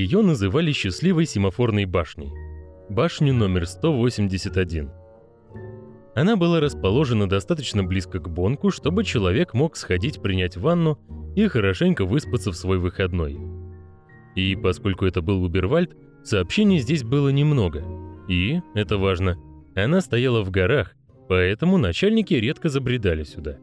Ее называли счастливой семафорной башней. Башню номер 181. Она была расположена достаточно близко к Бонку, чтобы человек мог сходить принять ванну и хорошенько выспаться в свой выходной. И поскольку это был Убервальд, сообщений здесь было немного. И, это важно, она стояла в горах, поэтому начальники редко забредали сюда.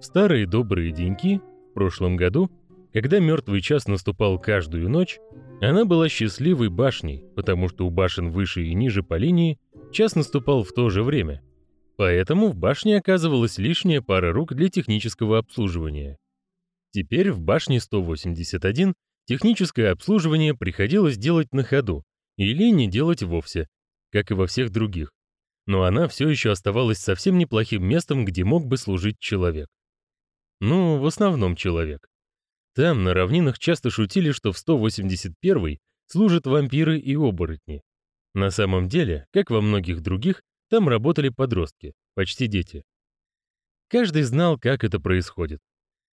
В старые добрые деньки, в прошлом году, когда мертвый час наступал каждую ночь, она была счастливой башней, потому что у башен выше и ниже по линии час наступал в то же время. Поэтому в башне оказывалась лишняя пара рук для технического обслуживания. Теперь в башне 181 техническое обслуживание приходилось делать на ходу или не делать вовсе, как и во всех других. Но она все еще оставалась совсем неплохим местом, где мог бы служить человек. Ну, в основном человек. Там, на равнинах, часто шутили, что в 181 служат вампиры и оборотни. На самом деле, как во многих других, там работали подростки, почти дети. Каждый знал, как это происходит.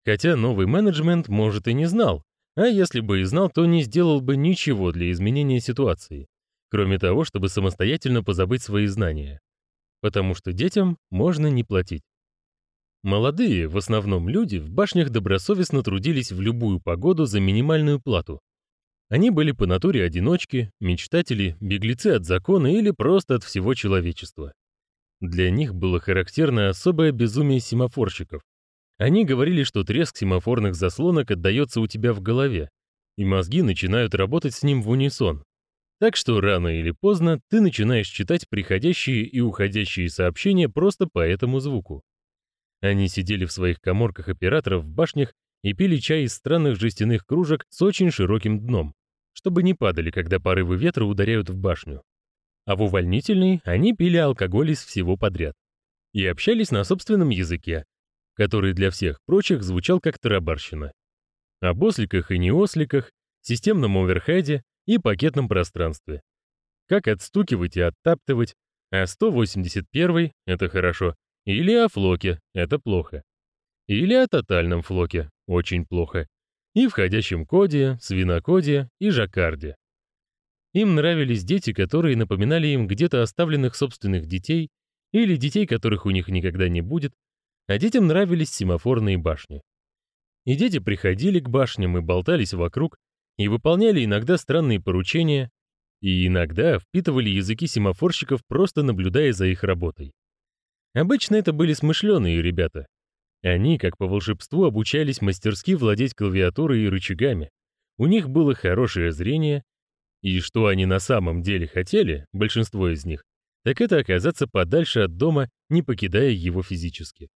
Хотя новый менеджмент, может, и не знал, а если бы и знал, то не сделал бы ничего для изменения ситуации, кроме того, чтобы самостоятельно позабыть свои знания. Потому что детям можно не платить. Молодые, в основном люди, в башнях добросовестно трудились в любую погоду за минимальную плату. Они были по натуре одиночки, мечтатели, беглецы от закона или просто от всего человечества. Для них было характерно особое безумие семафорщиков. Они говорили, что треск семафорных заслонок отдаётся у тебя в голове, и мозги начинают работать с ним в унисон. Так что рано или поздно ты начинаешь читать приходящие и уходящие сообщения просто по этому звуку. Они сидели в своих каморках операторов в башнях и пили чай из странных жестяных кружек с очень широким дном, чтобы не падали, когда порывы ветра ударяют в башню. А в увольнительной они пили алкоголь из всего подряд и общались на собственном языке, который для всех прочих звучал как тарабарщина. Об осликах и неосликах, системном оверхеде и пакетном пространстве. Как отстукивать и оттаптывать, а 181 — это хорошо, или о флоке — это плохо. Или о тотальном флоке — очень плохо. И входящем коде, свинокоде и жаккарде. Им нравились дети, которые напоминали им где-то оставленных собственных детей или детей, которых у них никогда не будет, а детям нравились семафорные башни. И дети приходили к башням и болтались вокруг, и выполняли иногда странные поручения, и иногда впитывали языки семафорщиков, просто наблюдая за их работой. Обычно это были смышленые ребята. Они, как по волшебству, обучались мастерски владеть клавиатурой и рычагами. У них было хорошее зрение, и что они на самом деле хотели, большинство из них, так это оказаться подальше от дома, не покидая его физически.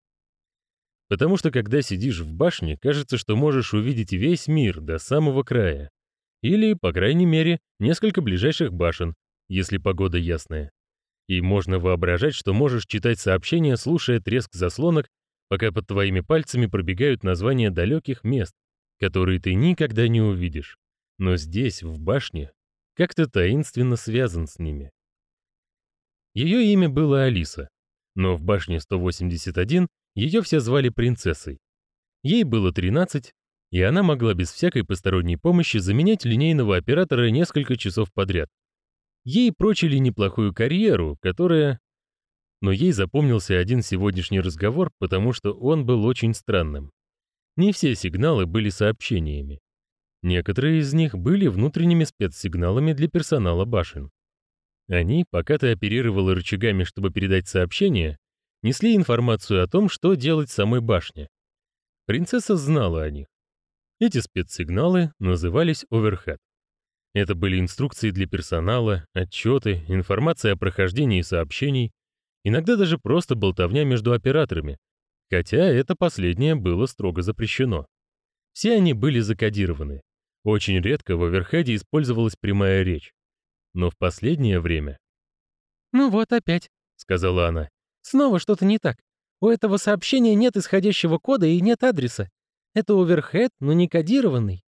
Потому что когда сидишь в башне, кажется, что можешь увидеть весь мир до самого края. Или, по крайней мере, несколько ближайших башен, если погода ясная. И можно воображать, что можешь читать сообщения, слушая треск заслонок, пока под твоими пальцами пробегают названия далеких мест, которые ты никогда не увидишь. Но здесь, в башне, как-то таинственно связан с ними. Ее имя было Алиса, но в башне 181 ее все звали принцессой. Ей было 13, и она могла без всякой посторонней помощи заменять линейного оператора несколько часов подряд, Ей прочили неплохую карьеру, которая... Но ей запомнился один сегодняшний разговор, потому что он был очень странным. Не все сигналы были сообщениями. Некоторые из них были внутренними спецсигналами для персонала башен. Они, пока ты оперировал рычагами, чтобы передать сообщение, несли информацию о том, что делать самой башне. Принцесса знала о них. Эти спецсигналы назывались оверхед. Это были инструкции для персонала, отчеты, информация о прохождении сообщений, иногда даже просто болтовня между операторами, хотя это последнее было строго запрещено. Все они были закодированы. Очень редко в оверхеде использовалась прямая речь. Но в последнее время... «Ну вот опять», — сказала она. «Снова что-то не так. У этого сообщения нет исходящего кода и нет адреса. Это оверхед, но не кодированный.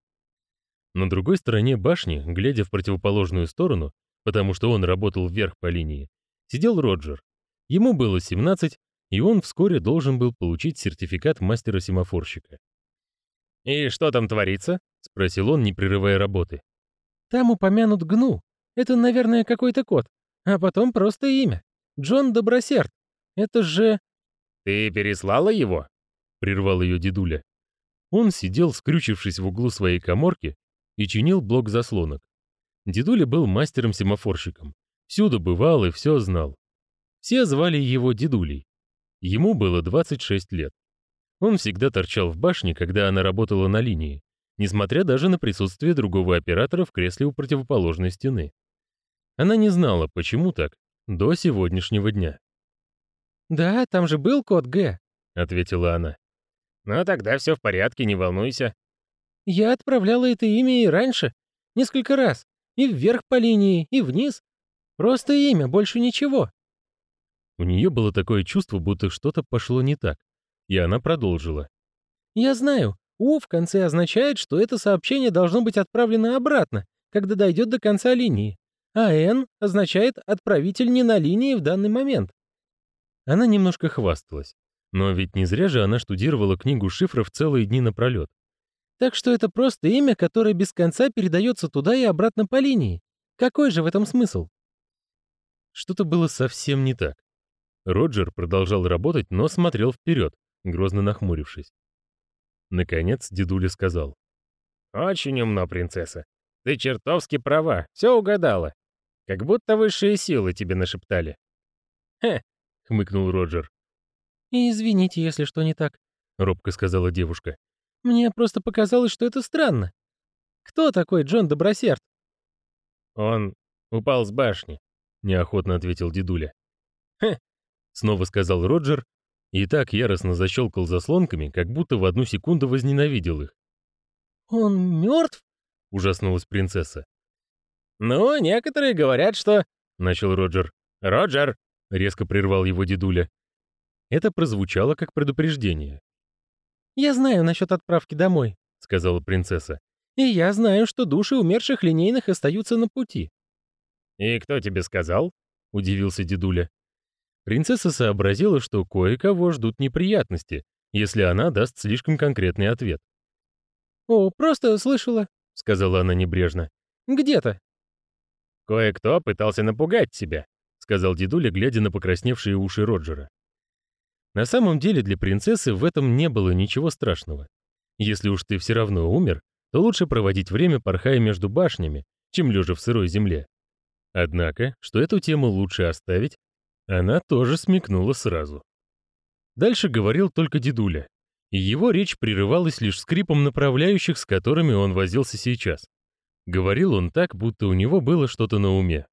На другой стороне башни, глядя в противоположную сторону, потому что он работал вверх по линии, сидел Роджер. Ему было 17, и он вскоре должен был получить сертификат мастера-семафорщика. «И что там творится?» — спросил он, не прерывая работы. Там упомянут Гну. Это, наверное, какой-то код. А потом просто имя. Джон Добросерд. Это же... Ты переслала его? Прервал ее дедуля. Он сидел, скрючившись в углу своей каморки, и чинил блок заслонок. Дедуля был мастером-семафорщиком. Всюду бывал и все знал. Все звали его дедулей. Ему было 26 лет. Он всегда торчал в башне, когда она работала на линии, несмотря даже на присутствие другого оператора в кресле у противоположной стены. Она не знала, почему так, до сегодняшнего дня. «Да, там же был код Г», — ответила она. «Ну тогда все в порядке, не волнуйся». «Я отправляла это имя и раньше, несколько раз, и вверх по линии, и вниз. Просто имя, больше ничего». У нее было такое чувство, будто что-то пошло не так, и она продолжила. «Я знаю, «У» в конце означает, что это сообщение должно быть отправлено обратно, когда дойдет до конца линии, а «Н» означает «отправитель не на линии в данный момент». Она немножко хвасталась, но ведь не зря же она штудировала книгу шифров целые дни напролет. Так что это просто имя, которое без конца передается туда и обратно по линии. Какой же в этом смысл? Что-то было совсем не так. Роджер продолжал работать, но смотрел вперед, грозно нахмурившись. Наконец дедуля сказал. «Очень умно, принцесса. Ты чертовски права, все угадала. Как будто высшие силы тебе нашептали». «Хе», — хмыкнул Роджер. «Извините, если что не так», — робко сказала девушка. «Мне просто показалось, что это странно. Кто такой Джон Добросерд?» «Он упал с башни», — неохотно ответил дедуля. «Хе», — снова сказал Роджер и так яростно защелкал заслонками, как будто в одну секунду возненавидел их. «Он мертв?» — ужаснулась принцесса. «Ну, некоторые говорят, что...» — начал Роджер. «Роджер!» — резко прервал его дедуля. Это прозвучало как предупреждение. «Я знаю насчет отправки домой», — сказала принцесса. «И я знаю, что души умерших линейных остаются на пути». «И кто тебе сказал?» — удивился дедуля. Принцесса сообразила, что кое-кого ждут неприятности, если она даст слишком конкретный ответ. «О, просто слышала», — сказала она небрежно. «Где-то». «Кое-кто пытался напугать тебя», — сказал дедуля, глядя на покрасневшие уши Роджера. На самом деле для принцессы в этом не было ничего страшного. Если уж ты все равно умер, то лучше проводить время, порхая между башнями, чем лежа в сырой земле. Однако, что эту тему лучше оставить, она тоже смекнула сразу. Дальше говорил только дедуля, и его речь прерывалась лишь скрипом направляющих, с которыми он возился сейчас. Говорил он так, будто у него было что-то на уме.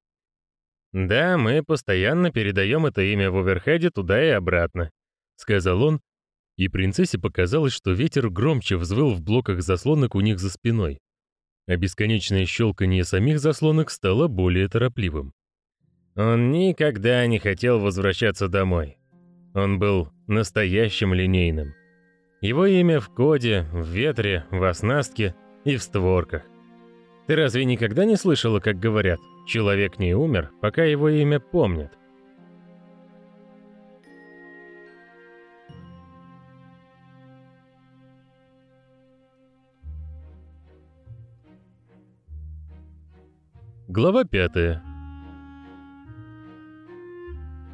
«Да, мы постоянно передаем это имя в оверхеде туда и обратно», — сказал он, и принцессе показалось, что ветер громче взвыл в блоках заслонок у них за спиной, а бесконечное щелканье самих заслонок стало более торопливым. Он никогда не хотел возвращаться домой. Он был настоящим линейным. Его имя в коде, в ветре, в оснастке и в створках. Ты разве никогда не слышала, как говорят, человек не умер, пока его имя помнят? Глава пятая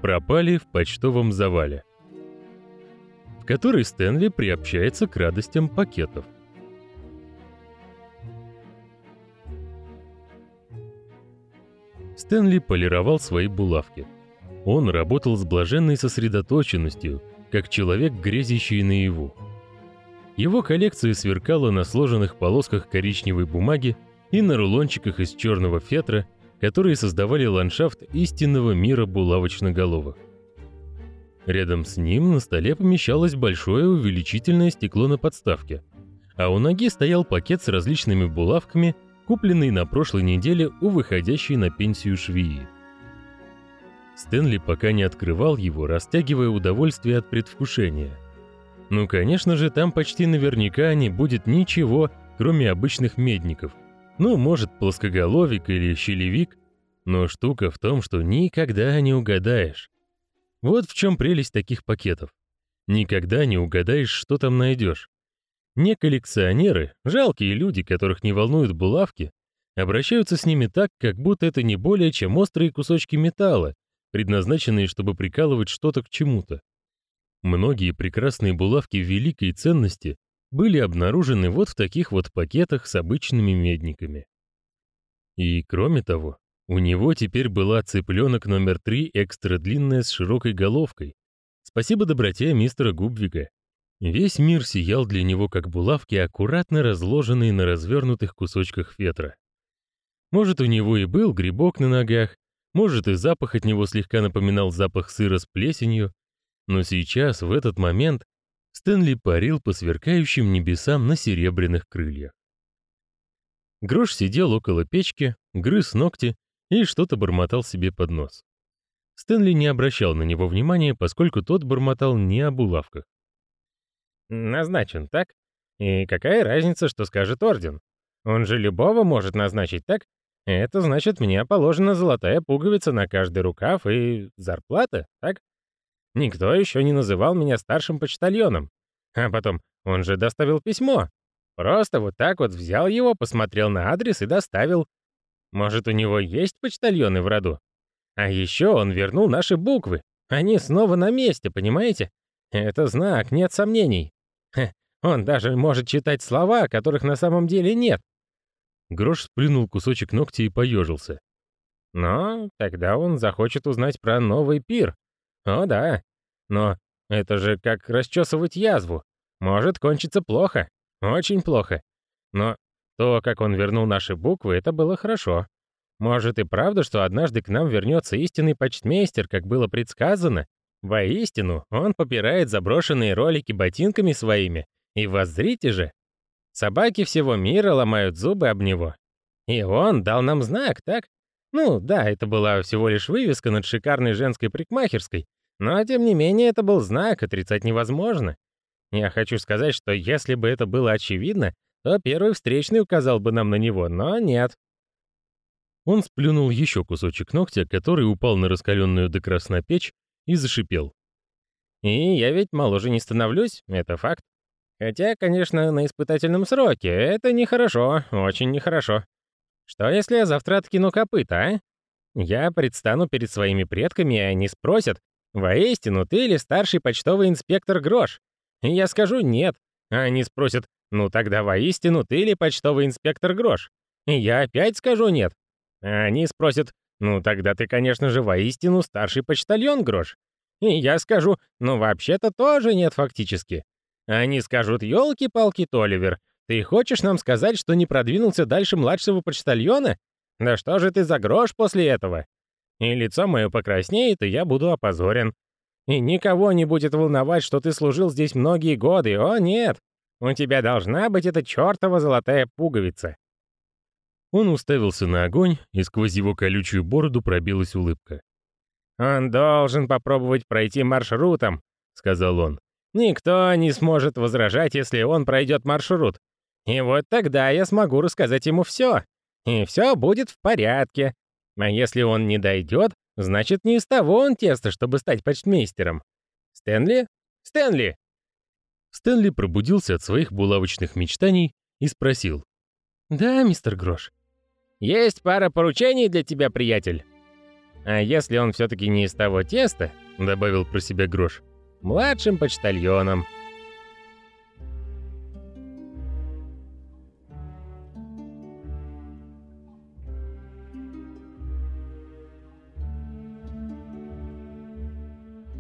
пропали в почтовом завале, в который Стэнли приобщается к радостям пакетов. Стэнли полировал свои булавки. Он работал с блаженной сосредоточенностью, как человек, грезящий наяву. Его коллекция сверкала на сложенных полосках коричневой бумаги и на рулончиках из черного фетра – которые создавали ландшафт истинного мира булавочноголовых. Рядом с ним на столе помещалось большое увеличительное стекло на подставке, а у ноги стоял пакет с различными булавками, купленный на прошлой неделе у выходящей на пенсию швеи. Стэнли пока не открывал его, растягивая удовольствие от предвкушения. Ну, конечно же, там почти наверняка не будет ничего, кроме обычных медников – ну, может, плоскоголовик или щелевик, но штука в том, что никогда не угадаешь. Вот в чем прелесть таких пакетов. Никогда не угадаешь, что там найдешь. Не коллекционеры, жалкие люди, которых не волнуют булавки, обращаются с ними так, как будто это не более чем острые кусочки металла, предназначенные, чтобы прикалывать что-то к чему-то. Многие прекрасные булавки великой ценности были обнаружены вот в таких вот пакетах с обычными медниками. И кроме того, у него теперь была цыпленок номер три экстра длинная с широкой головкой. Спасибо доброте мистера Губвига. Весь мир сиял для него как булавки, аккуратно разложенные на развернутых кусочках фетра. Может, у него и был грибок на ногах, может, и запах от него слегка напоминал запах сыра с плесенью, но сейчас, в этот момент, Стэнли парил по сверкающим небесам на серебряных крыльях. Грош сидел около печки, грыз ногти и что-то бормотал себе под нос. Стэнли не обращал на него внимания, поскольку тот бормотал не о булавках. «Назначен, так? И какая разница, что скажет Орден? Он же любого может назначить, так? Это значит, мне положена золотая пуговица на каждый рукав и зарплата, так? Никто еще не называл меня старшим почтальоном. А потом, он же доставил письмо. Просто вот так вот взял его, посмотрел на адрес и доставил. Может, у него есть почтальоны в роду? А еще он вернул наши буквы. Они снова на месте, понимаете? Это знак, нет сомнений. Хе, он даже может читать слова, которых на самом деле нет. Грош сплюнул кусочек ногтя и поежился. Но тогда он захочет узнать про новый пир. О да. Но это же как расчесывать язву. Может кончиться плохо. Очень плохо. Но то, как он вернул наши буквы, это было хорошо. Может и правда, что однажды к нам вернется истинный почтмейстер, как было предсказано? Воистину, он попирает заброшенные ролики ботинками своими. И воззрите же, Собаки всего мира ломают зубы об него. И он дал нам знак, так? Ну, да, это была всего лишь вывеска над шикарной женской парикмахерской, но тем не менее это был знак, отрицать невозможно. Я хочу сказать, что если бы это было очевидно, то первый встречный указал бы нам на него, но нет. Он сплюнул еще кусочек ногтя, который упал на раскаленную до красна печь, и зашипел. И я ведь моложе не становлюсь, это факт. Хотя, конечно, на испытательном сроке. Это нехорошо, очень нехорошо. Что, если я завтра откину копыта, а? Я предстану перед своими предками, и они спросят, «Воистину, ты или старший почтовый инспектор Грош?» Я скажу «нет». А они спросят, «Ну тогда воистину, ты или почтовый инспектор Грош?» Я опять скажу «нет». А они спросят, «Ну тогда ты, конечно же, воистину старший почтальон Грош». И я скажу, «Ну вообще-то тоже нет фактически». Они скажут, елки-палки, Толивер, ты хочешь нам сказать, что не продвинулся дальше младшего почтальона? Да что же ты за грош после этого? И лицо мое покраснеет, и я буду опозорен. И никого не будет волновать, что ты служил здесь многие годы. О, нет! У тебя должна быть эта чертова золотая пуговица. Он уставился на огонь, и сквозь его колючую бороду пробилась улыбка. «Он должен попробовать пройти маршрутом», — сказал он. Никто не сможет возражать, если он пройдет маршрут. И вот тогда я смогу рассказать ему все. И все будет в порядке. А если он не дойдет, значит, не из того он тесто, чтобы стать почтмейстером. Стэнли? Стэнли!» Стэнли пробудился от своих булавочных мечтаний и спросил. «Да, мистер Грош». «Есть пара поручений для тебя, приятель». «А если он все-таки не из того теста», — добавил про себя Грош, младшим почтальоном.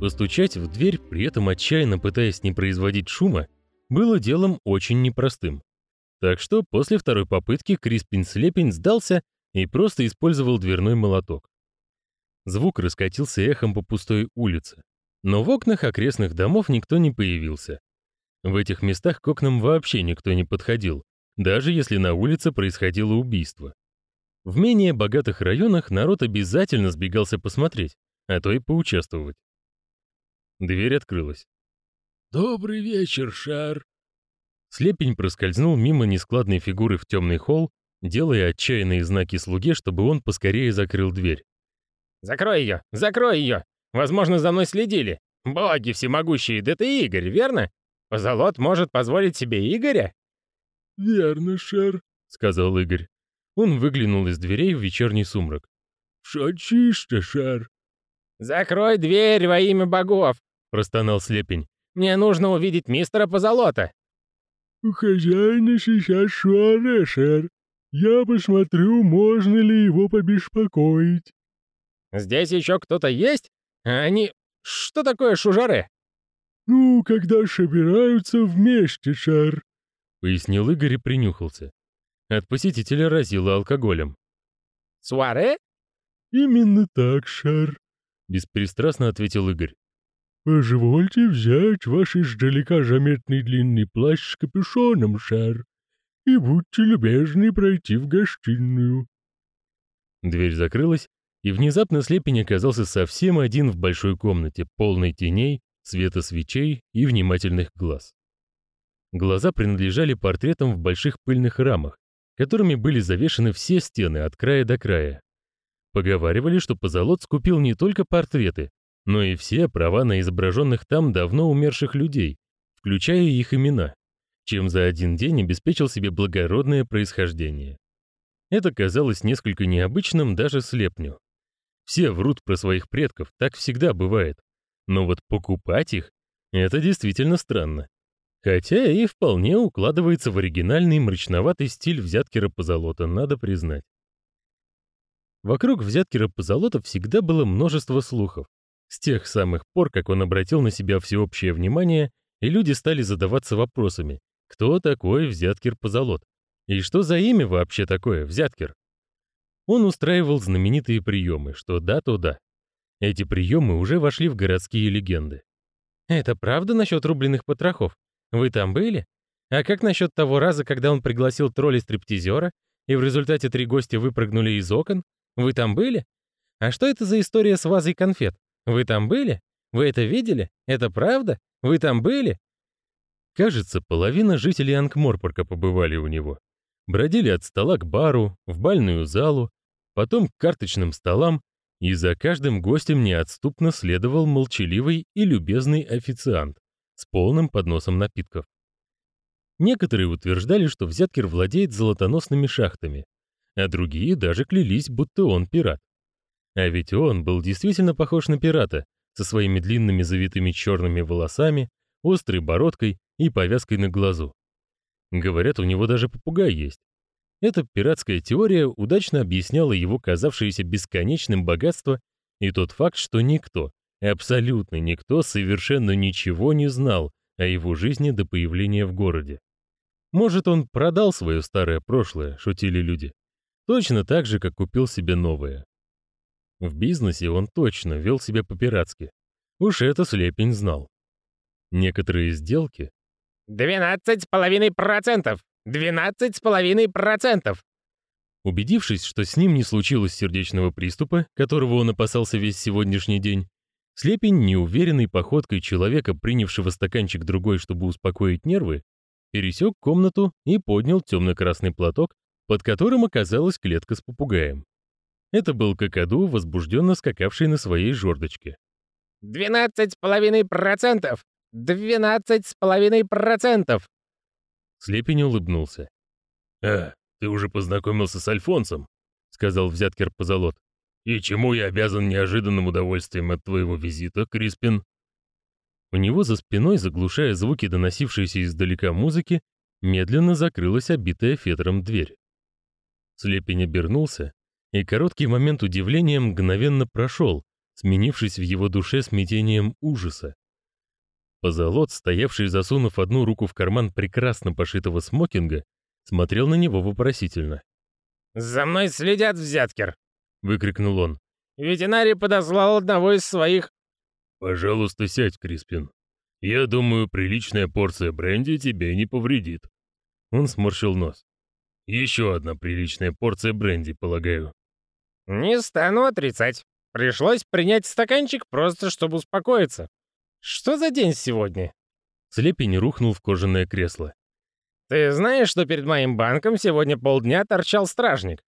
Постучать в дверь, при этом отчаянно пытаясь не производить шума, было делом очень непростым. Так что после второй попытки Криспин-слепень сдался и просто использовал дверной молоток. Звук раскатился эхом по пустой улице. Но в окнах окрестных домов никто не появился. В этих местах к окнам вообще никто не подходил, даже если на улице происходило убийство. В менее богатых районах народ обязательно сбегался посмотреть, а то и поучаствовать. Дверь открылась. «Добрый вечер, Шар!» Слепень проскользнул мимо нескладной фигуры в темный холл, делая отчаянные знаки слуге, чтобы он поскорее закрыл дверь. «Закрой ее! Закрой ее! Возможно, за мной следили. Боги всемогущие, да ты Игорь, верно? Позолот может позволить себе Игоря?» «Верно, Шер», — сказал Игорь. Он выглянул из дверей в вечерний сумрак. «Шо чисто, Шер?» «Закрой дверь во имя богов!» — простонал Слепень. «Мне нужно увидеть мистера Позолота!» «У хозяина сейчас шуаре, Шер. Я посмотрю, можно ли его побеспокоить». «Здесь еще кто-то есть? А они... Что такое шужаре?» «Ну, когда собираются вместе, Шер», — пояснил Игорь и принюхался. От посетителя разило алкоголем. «Суаре?» «Именно так, Шер», — беспристрастно ответил Игорь. «Позвольте взять ваш издалека заметный длинный плащ с капюшоном, Шер, и будьте любезны пройти в гостиную». Дверь закрылась, и внезапно слепень оказался совсем один в большой комнате, полной теней, света свечей и внимательных глаз. Глаза принадлежали портретам в больших пыльных рамах, которыми были завешены все стены от края до края. Поговаривали, что Позолот скупил не только портреты, но и все права на изображенных там давно умерших людей, включая их имена, чем за один день обеспечил себе благородное происхождение. Это казалось несколько необычным даже слепню. Все врут про своих предков, так всегда бывает. Но вот покупать их — это действительно странно. Хотя и вполне укладывается в оригинальный мрачноватый стиль взяткера позолота, надо признать. Вокруг взяткера позолота всегда было множество слухов. С тех самых пор, как он обратил на себя всеобщее внимание, и люди стали задаваться вопросами, кто такой взяткер позолот? И что за имя вообще такое, взяткер? Он устраивал знаменитые приемы, что да, то да. Эти приемы уже вошли в городские легенды. «Это правда насчет рубленых потрохов? Вы там были? А как насчет того раза, когда он пригласил тролля-стриптизера, и в результате три гостя выпрыгнули из окон? Вы там были? А что это за история с вазой конфет? Вы там были? Вы это видели? Это правда? Вы там были?» Кажется, половина жителей Анкморпорка побывали у него. Бродили от стола к бару, в бальную залу, потом к карточным столам, и за каждым гостем неотступно следовал молчаливый и любезный официант с полным подносом напитков. Некоторые утверждали, что Взяткер владеет золотоносными шахтами, а другие даже клялись, будто он пират. А ведь он был действительно похож на пирата, со своими длинными завитыми черными волосами, острой бородкой и повязкой на глазу. Говорят, у него даже попугай есть. Эта пиратская теория удачно объясняла его казавшееся бесконечным богатство и тот факт, что никто, абсолютно никто совершенно ничего не знал о его жизни до появления в городе. Может, он продал свое старое прошлое, шутили люди. Точно так же, как купил себе новое. В бизнесе он точно вел себя по-пиратски. Уж это Слепень знал. Некоторые сделки... «Двенадцать с половиной процентов!» Двенадцать с половиной процентов. Убедившись, что с ним не случилось сердечного приступа, которого он опасался весь сегодняшний день, Слепень, неуверенной походкой человека, принявшего стаканчик другой, чтобы успокоить нервы, пересек комнату и поднял темно-красный платок, под которым оказалась клетка с попугаем. Это был какаду, возбужденно скакавший на своей жердочке. «Двенадцать с половиной процентов! Двенадцать с половиной процентов!» Слепень улыбнулся. «А, ты уже познакомился с Альфонсом?» — сказал взяткер позолот. «И чему я обязан неожиданным удовольствием от твоего визита, Криспин?» У него за спиной, заглушая звуки, доносившиеся издалека музыки, медленно закрылась обитая фетром дверь. Слепень обернулся, и короткий момент удивления мгновенно прошел, сменившись в его душе смятением ужаса. Позолот, стоявший засунув одну руку в карман прекрасно пошитого смокинга, смотрел на него вопросительно. «За мной следят, взяткер!» — выкрикнул он. «Ветеринарий подослал одного из своих...» «Пожалуйста, сядь, Криспин. Я думаю, приличная порция бренди тебе не повредит». Он сморщил нос. «Еще одна приличная порция бренди, полагаю». «Не стану отрицать. Пришлось принять стаканчик просто, чтобы успокоиться. Что за день сегодня?» Слепень рухнул в кожаное кресло. «Ты знаешь, что перед моим банком сегодня полдня торчал стражник?